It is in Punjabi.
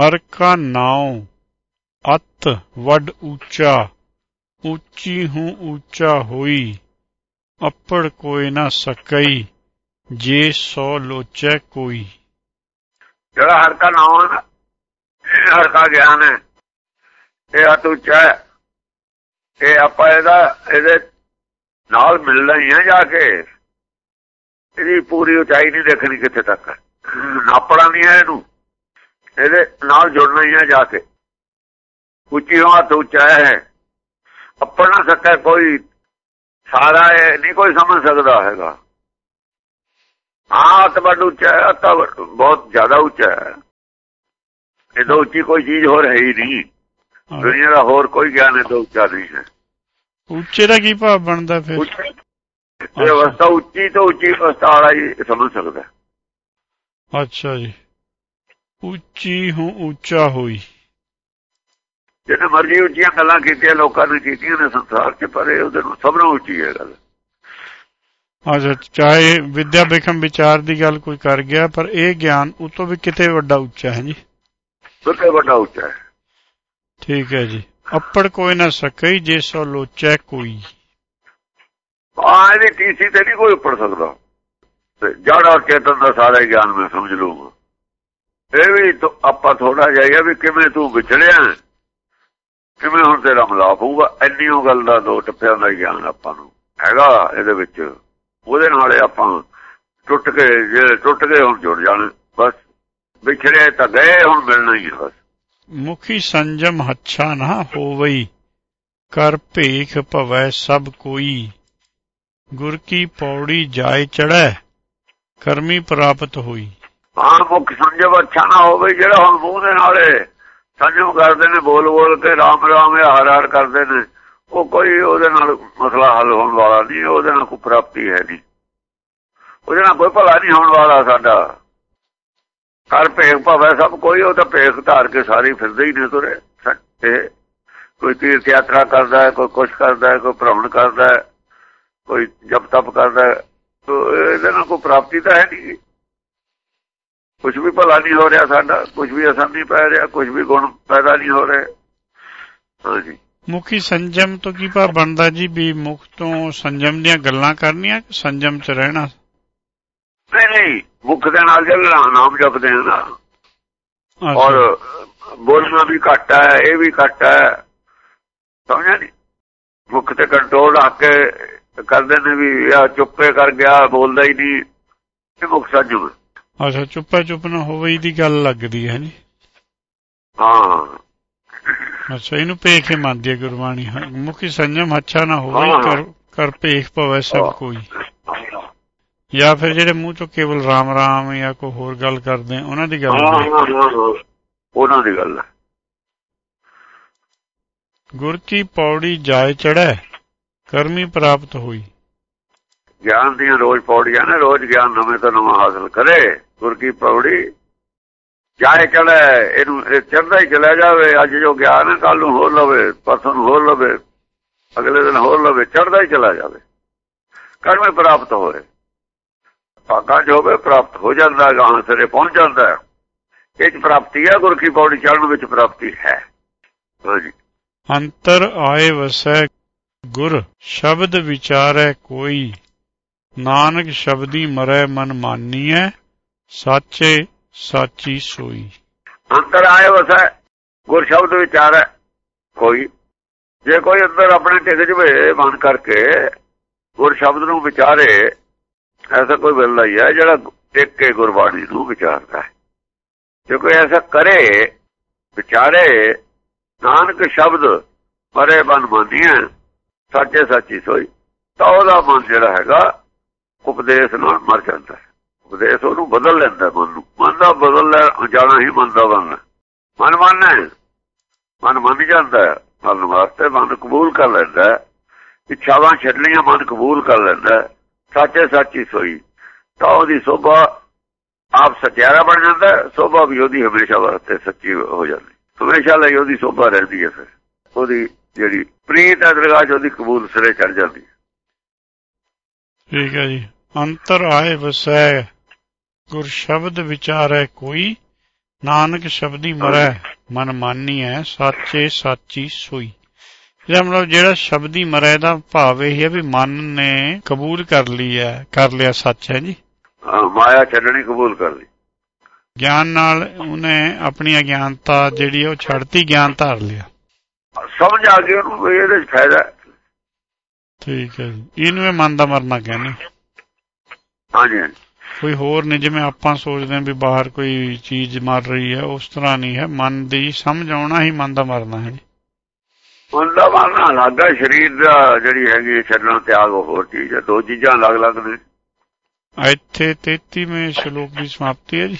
ਹਰ ਕਾ ਨਾਉ, ਅਤ ਵੱਡ ਉੱਚਾ, ਉੱਚੀ ਹੂੰ ਉੱਚਾ ਹੋਈ, ਅਪੜ ਕੋਈ ਨਾ ਸਕਈ, ਜੇ ਸੋ ਲੋਚੈ ਕੋਈ। ਜਿਹੜਾ ਹਰ ਕਾ ਨਾਮ ਹੈ ਹਰ ਕਾ ਗਿਆਨ ਹੈ। ਇਹ ਅਤੁੱਚਾ ਹੈ। ਇਹ ਆਪਾਂ ਇਹਦਾ, ਇਹਦੇ ਨਾਲ ਮਿਲਣਾ ਹੀ ਹੈ ਜਾ ਕੇ। ਇਹਦੀ ਪੂਰੀ ਉਚਾਈ ਨਹੀਂ ਦੇਖਣੀ ਕਿੱਥੇ ਤੱਕ। ਹੈ। ਨਾਪਣਾ ਨਹੀਂ ਹੈ ਇਹਨੂੰ। ਇਹਦੇ ਨਾਲ ਜੁੜਨਾ ਹੀ ਹੈ ਜਾ ਕੇ। ਉੱਚੀ ਤੋਂ ਉੱਚਾ ਹੈ। ਆਪਣਾ ਸਕਾ ਕੋਈ। ਸਾਰਾ ਇਹ ਨਹੀਂ ਕੋਈ ਸਮਝ ਸਕਦਾ ਹੈਗਾ। ਹਾਂ ਤਾਂ ਵੱਡ ਉੱਚਾ ਹੈ ਤਾਂ ਬਹੁਤ ਜ਼ਿਆਦਾ ਉੱਚਾ ਹੈ। ਇਹ ਤੋਂ ਉੱਚੀ ਕੋਈ ਚੀਜ਼ ਹੋਰ ਹੈ ਹੀ ਨਹੀਂ। ਦੁਨੀਆ ਦਾ ਹੋਰ ਕੋਈ ਗਿਆਨ ਇਹ ਤੋਂ ਉੱਚਾ ਨਹੀਂ ਹੈ। ਉੱਚੇ ਦਾ ਕੀ ਭਾਵ ਬਣਦਾ ਫਿਰ? ਉੱਚੀ ਇਹ ਅਵਸਥਾ ਉੱਚੀ ਤੋਂ ਉੱਚੀ ਅਵਸਥਾ ਵਾਲਾ ਹੀ ਸਮਝ ਸਕਦਾ। ਅੱਛਾ ਜੀ। ਉੱਚੀ ਹੂੰ ਉੱਚਾ ਹੋਈ। ਜਿਹਨੇ ਮਰਜ਼ੀ ਉੱਚੀਆਂ ਗੱਲਾਂ ਕੀਤੀਆਂ ਲੋਕਾਂ ਨੇ ਕੀਤੀਆਂ ਨੇ ਸੰਸਾਰ 'ਚ ਪਰ ਇਹ ਉਹਦੇ ਨੂੰ ਸਭ ਨਾਲੋਂ ਉੱਚੀ ਹੈ ਗੱਲ। ਅੱਛਾ ਚਾਹੇ ਵਿਦਿਆ ਬੇਖਮ ਵਿਚਾਰ ਦੀ ਗੱਲ ਕੋਈ ਕਰ ਗਿਆ ਪਰ ਇਹ ਗਿਆਨ ਉਹ ਤੋਂ ਵੀ ਕਿਤੇ ਵੱਡਾ ਉੱਚਾ ਹੈ ਜੀ। ਕਿਤੇ ਵੱਡਾ ਉੱਚਾ ਹੈ। ਠੀਕ ਹੈ ਜੀ। ਅੱਪੜ ਕੋਈ ਨਾ ਸਕਈ ਜੇ ਸੋ ਲੋਚੈ ਕੋਈ। ਆ ਇਹਦੀ ਟੀਸੀ ਤੇ ਨਹੀਂ ਕੋਈ ਉੱਪਰ ਸਕਦਾ। ਜੜ ਚੇਤਨ ਦਾ ਸਾਰਾ ਗਿਆਨ ਮੈਂ ਸਮਝ ਲੂੰਗਾ ਇਹ ਵੀ ਆਪਾਂ ਥੋੜਾ ਜਿਹਾ ਵੀ ਕਿਵੇਂ ਤੂੰ ਵਿਛੜਿਆ ਕਿਵੇਂ ਹੁਣ ਤੇਰਾ ਮਲਾਪ ਹੋਊਗਾ? ਇੰਨੀ ਉਹ ਗੱਲ ਦਾ ਦੋ ਟੱਪਿਆਂ ਦਾ ਗਿਆਨ ਆਪਾਂ ਨੂੰ ਹੈਗਾ ਇਹਦੇ ਵਿੱਚ। ਉਹਦੇ ਨਾਲ ਆਪਾਂ ਟੁੱਟ ਕੇ, ਜੇ ਟੁੱਟ ਗਏ ਹੁਣ ਜੁੜ ਜਾਣ। ਬਸ ਵਿਛੜੇ ਤਾਂ ਗਏ, ਹੁਣ ਮਿਲਣਾ ਹੀ ਬਸ। ਮੁਖੀ ਸੰਜਮ ਹੱਛਾ ਨਾ ਹੋਵਈ, ਕਰ ਭੇਖ ਭਵੈ ਸਭ ਕੋਈ। ਗੁਰ ਕੀ ਪੌੜੀ ਜਾਏ ਚੜੈ ਕਰਮੀ ਪ੍ਰਾਪਤ ਹੋਈ। ਹਾਂ ਮੁੱਖ ਸੰਜਮ ਅੱਛਾ ਨਾ ਹੋਵੇ, ਜਿਹੜਾ ਹੁਣ ਮੂੰਹ ਦੇ ਨਾਲੇ ਸੰਜਮ ਕਰਦੇ ਨੇ, ਬੋਲ ਬੋਲ ਕੇ ਰਾਮ ਰਾਮ ਹਰ ਹਰ ਕਰਦੇ ਨੇ, ਉਹ ਕੋਈ ਉਹਦੇ ਨਾਲ ਮਸਲਾ ਹੱਲ ਹੋਣ ਵਾਲਾ ਨਹੀਂ, ਉਹਦੇ ਨਾਲ ਕੋਈ ਪ੍ਰਾਪਤੀ ਹੈ ਨਹੀਂ। ਉਹਦੇ ਨਾਲ ਕੋਈ ਭਲਾ ਨਹੀਂ ਹੋਣ ਵਾਲਾ ਸਾਡਾ। ਕਰ ਭੇਖ ਭਾਵੇਂ ਸਭ ਕੋਈ, ਉਹ ਤਾਂ ਭੇਖ ਧਾਰ ਕੇ ਸਾਰੇ ਫਿਰਦੇ ਹੀ ਨੇ ਤੁਰੇ। ਤੇ ਕੋਈ ਤੀਰਥ ਯਾਤਰਾ ਕਰਦਾ ਹੈ, ਕੋਈ ਕੁਛ ਕਰਦਾ ਹੈ, ਕੋਈ ਭ੍ਰਮਣ ਕਰਦਾ ਹੈ, ਕੋਈ ਜਪ ਤਪ ਕਰਦਾ ਹੈ ਇਹਦੇ ਨਾਲ ਕੋਈ ਪ੍ਰਾਪਤੀ ਤਾਂ ਹੈ ਨਹੀਂ। ਕੁਝ ਵੀ ਭਲਾ ਨਹੀਂ ਹੋ ਰਿਹਾ ਸਾਡਾ ਕੁਝ ਵੀ ਅਸਰ ਨਹੀਂ ਪੈ ਰਿਹਾ ਕੁਝ ਵੀ ਗੁਣ ਪੈਦਾ ਨਹੀਂ ਹੋ ਰਹੇ। ਹਾਂਜੀ ਮੁਖੀ ਸੰਜਮ ਤੋਂ ਕੀ ਭਾਵ ਬਣਦਾ ਜੀ ਵੀ ਮੁਖ ਤੋਂ ਸੰਜਮ ਦੀਆਂ ਗੱਲਾਂ ਕਰਨੀਆਂ ਕਿ ਸੰਜਮ 'ਚ ਰਹਿਣਾ? ਨਹੀਂ ਨਹੀਂ ਮੁਖ ਦੇ ਨਾਲ ਜਿਹੜਾ ਨਾਮ ਜਪਦੇ ਆ ਨਾ। ਔਰ ਬੋਲਣਾ ਵੀ ਘੱਟ ਹੈ ਇਹ ਵੀ ਘੱਟ ਹੈ। ਸਮਝਿਆ ਨਹੀਂ ਮੁਖ ਤੇ ਕੰਟਰੋਲ ਰੱਖ ਕੇ ਕਰਦੇ ਨੇ ਵੀ ਆ ਚੁੱਪੇ ਕਰ ਗਿਆ ਬੋਲਦਾ ਹੀ ਨਹੀਂ ਇਹ ਮੁਖ ਸੰਜਮ ਹੈ। ਅੱਛਾ ਚੁੱਪਾ ਚੁੱਪ ਨਾ ਹੋਵੇ ਦੀ ਗੱਲ ਲੱਗਦੀ ਹੈ ਜੀ। ਹਾਂ। ਅੱਛਾ ਇਹਨੂੰ ਭੇਖ ਹੀ ਮੰਨਦੀ ਹੈ ਗੁਰਬਾਣੀ। ਮੁਖੀ ਸੰਜਮ ਅੱਛਾ ਨਾ ਹੋਵੇ। ਕਰ ਕਰ ਭੇਖ ਪਵੇ ਸਭ ਕੋਈ। ਜਾਂ ਫਿਰ ਜਿਹੜੇ ਮੂੰਹ ਤੋਂ ਕੇਵਲ ਰਾਮ ਰਾਮ ਜਾਂ ਕੋਈ ਹੋਰ ਗੱਲ ਕਰਦੇ ਉਹਨਾਂ ਦੀ ਗੱਲ। ਉਹਨਾਂ ਦੀ ਗੱਲ ਗੁਰ ਕੀ ਪੌੜੀ ਜਾਏ ਚੜੈ ਕਰਮੀ ਪ੍ਰਾਪਤ ਹੋਈ। ਗਿਆਨ ਦੀਆਂ ਰੋਜ਼ ਪੌੜੀਆਂ ਨੇ ਰੋਜ਼ ਗਿਆਨ ਨਵੇਂ ਤੋਂ ਨਵਾਂ ਹਾਸਲ ਕਰੇ। ਗੁਰ ਕੀ ਪੌੜੀ। ਜਾਏ ਚੜੈ ਇਹਨੂੰ ਇਹ ਚੜਦਾ ਹੀ ਚਲਾ ਜਾਵੇ, ਅੱਜ ਜੋ ਗਿਆਨ ਹੈ ਕੱਲ ਨੂੰ ਹੋਰ ਲਵੇ, ਪਰਸੋਂ ਨੂੰ ਹੋਰ ਲਵੇ, ਅਗਲੇ ਦਿਨ ਹੋਰ ਲਵੇ ਚੜਦਾ ਹੀ ਚਲਾ ਜਾਵੇ। ਕਰਮੇ ਪ੍ਰਾਪਤ ਹੋਏ। ਭਾਗਾ ਜੋ ਹੋਵੇ, ਪ੍ਰਾਪਤ ਹੋ ਜਾਂਦਾ ਹੈ ਗਾਂ ਸਿਰੇ ਪਹੁੰਚ ਜਾਂਦਾ ਇਹ ਚ ਪ੍ਰਾਪਤੀ ਹੈ ਗੁਰ ਕੀ ਪੌੜੀ ਚੜਨ ਵਿੱਚ ਪ੍ਰਾਪਤੀ ਹੈ। ਅੰਤਰ ਆਏ ਵਸੈ ਗੁਰ, ਸ਼ਬਦ ਵਿਚਾਰੈ ਕੋਈ। ਨਾਨਕ ਸ਼ਬਦੀ ਮਰੈ ਮਨ ਮਾਨੀਐ। ਸਾਚੇ ਸਾਚੀ ਸੋਈ। ਅੰਦਰ ਆਏ ਵਸੈ ਗੁਰ ਸ਼ਬਦ ਵਿਚਾਰ ਹੈ, ਕੋਈ। ਜੇ ਕੋਈ ਅੰਦਰ ਆਪਣੇ ਢਿੱਡ ਜਵੇ ਮਨ ਕਰਕੇ ਗੁਰ ਸ਼ਬਦ ਨੂੰ ਵਿਚਾਰੇ, ਐਸਾ ਕੋਈ ਮਿਲਦਾ ਹੀ ਹੈ, ਜਿਹੜਾ ਟਿਕ ਕੇ ਗੁਰਬਾਣੀ ਨੂੰ ਵਿਚਾਰਦਾ ਹੈ। ਜੇ ਕੋਈ ਐਸਾ ਕਰੇ, ਵਿਚਾਰੇ, ਨਾਨਕ ਸ਼ਬਦ ਮਰੇ ਮਨ ਮੰਨੀਏ ਸੱਚੇ ਸੱਚੀ ਸੋਈ, ਤਾਂ ਉਹਦਾ ਮਨ ਜਿਹੜਾ ਹੈਗਾ, ਉਪਦੇਸ਼ ਨਾਲ ਮਰ ਜਾਂਦਾ ਹੈ। ਉਪਦੇਸ਼ ਉਹਨੂੰ ਬਦਲ ਲੈਂਦਾ ਮਨ ਨੂੰ। ਮਨ ਦਾ ਬਦਲ ਲੈ ਜਾਣਾ ਹੀ ਮਨ ਦਾ ਬਣਨਾ ਮਨ ਮੰਨਣਾ ਮਨ ਮੰਨ ਜਾਂਦਾ ਮਨ ਵਾਸਤੇ ਮਨ ਕਬੂਲ ਕਰ ਲੈਂਦਾ ਇੱਛਾਵਾਂ ਛੱਡਣੀਆਂ ਮਨ ਕਬੂਲ ਕਰ ਲੈਂਦਾ ਸੱਚੇ ਸੱਚੀ ਸੋਈ। ਤਾਂ ਉਹਦੀ ਸੋਭਾ ਆਪ ਸਚਿਆਰਾ ਬਣ ਜਾਂਦਾ ਸੋਭਾ ਵੀ ਉਹਦੀ ਹਮੇਸ਼ਾ ਵਾਸਤੇ ਸੱਚੀ ਹੋ ਜਾਂਦੀ। ਹਮੇਸ਼ਾ ਲਈ ਉਹਦੀ ਸੋਭਾ ਰਹਿੰਦੀ ਹੈ ਫਿਰ। ਉਹਦੀ ਜਿਹੜੀ ਪ੍ਰੀਤ ਹੈ, ਦਰਗਾਹ 'ਚ ਉਹਦੀ ਕਬੂਲ ਸਿਰੇ ਚੜ ਜਾਂਦੀ ਠੀਕ ਹੈ ਜੀ। ਅੰਤਰ ਆਏ ਵਸੈ ਗੁਰ ਸ਼ਬਦ ਵਿਚਾਰੈ ਕੋਈ ਨਾਨਕ ਸ਼ਬਦੀ ਮਰੈ ਮਨ ਮਾਨੀਐ ਸਾਚੇ ਸਾਚੀ ਸੋਈ। ਇਹਦਾ ਮਤਲਬ ਜਿਹੜਾ ਸ਼ਬਦੀ ਮਰੈ ਦਾ ਭਾਵ ਇਹ ਹੈ ਵੀ ਮਨ ਨੇ ਕਬੂਲ ਕਰ ਲਈ ਹੈ ਕਰ ਲਿਆ ਸੱਚ ਹੈ ਜੀ। ਹਾਂ, ਮਾਇਆ ਛੱਡਣੀ ਕਬੂਲ ਕਰ ਲਈ। ਗਿਆਨ ਨਾਲ ਉਹਨੇ ਆਪਣੀ ਅਗਿਆਨਤਾ ਜਿਹੜੀ ਹੈ ਉਹ ਛੱਡਤੀ ਗਿਆਨ ਧਾਰ ਲਿਆ। ਸਮਝ ਆ ਗਈ ਉਹਨੂੰ ਇਹਦੇ ਚ ਫਾਇਦਾ ਹੈ। ਠੀਕ ਹੈ ਜੀ। ਇਹਨੂੰ ਇਹ ਮਨ ਦਾ ਮਰਨਾ ਕਹਿੰਦੇ। ਹਾਂਜੀ। ਕੋਈ ਹੋਰ ਨਹੀਂ ਜਿਵੇਂ ਆਪਾਂ ਸੋਚਦੇ ਹਾਂ ਵੀ ਬਾਹਰ ਕੋਈ ਚੀਜ਼ ਮਰ ਰਹੀ ਹੈ ਉਸ ਤਰ੍ਹਾਂ ਨਹੀਂ ਹੈ। ਮਨ ਦੀ ਸਮਝ ਆਉਣਾ ਹੀ ਮਨ ਦਾ ਮਰਨਾ ਹੈ। ਜੀ ਉਹਦਾ ਮਰਨਾ ਅਲੱਗ ਹੈ ਸਰੀਰ ਦਾ ਜਿਹੜੀ ਹੈਗੀ ਛੱਡਣਾ ਤਿਆਗ ਹੋਰ ਚੀਜ਼ ਹੈ। ਦੋ ਚੀਜ਼ਾਂ ਅਲੱਗ ਅਲੱਗ ਨੇ। ਇੱਥੇ 33ਵੇਂ ਸ਼ਲੋਕ ਦੀ ਸਮਾਪਤੀ ਹੈ ਜੀ।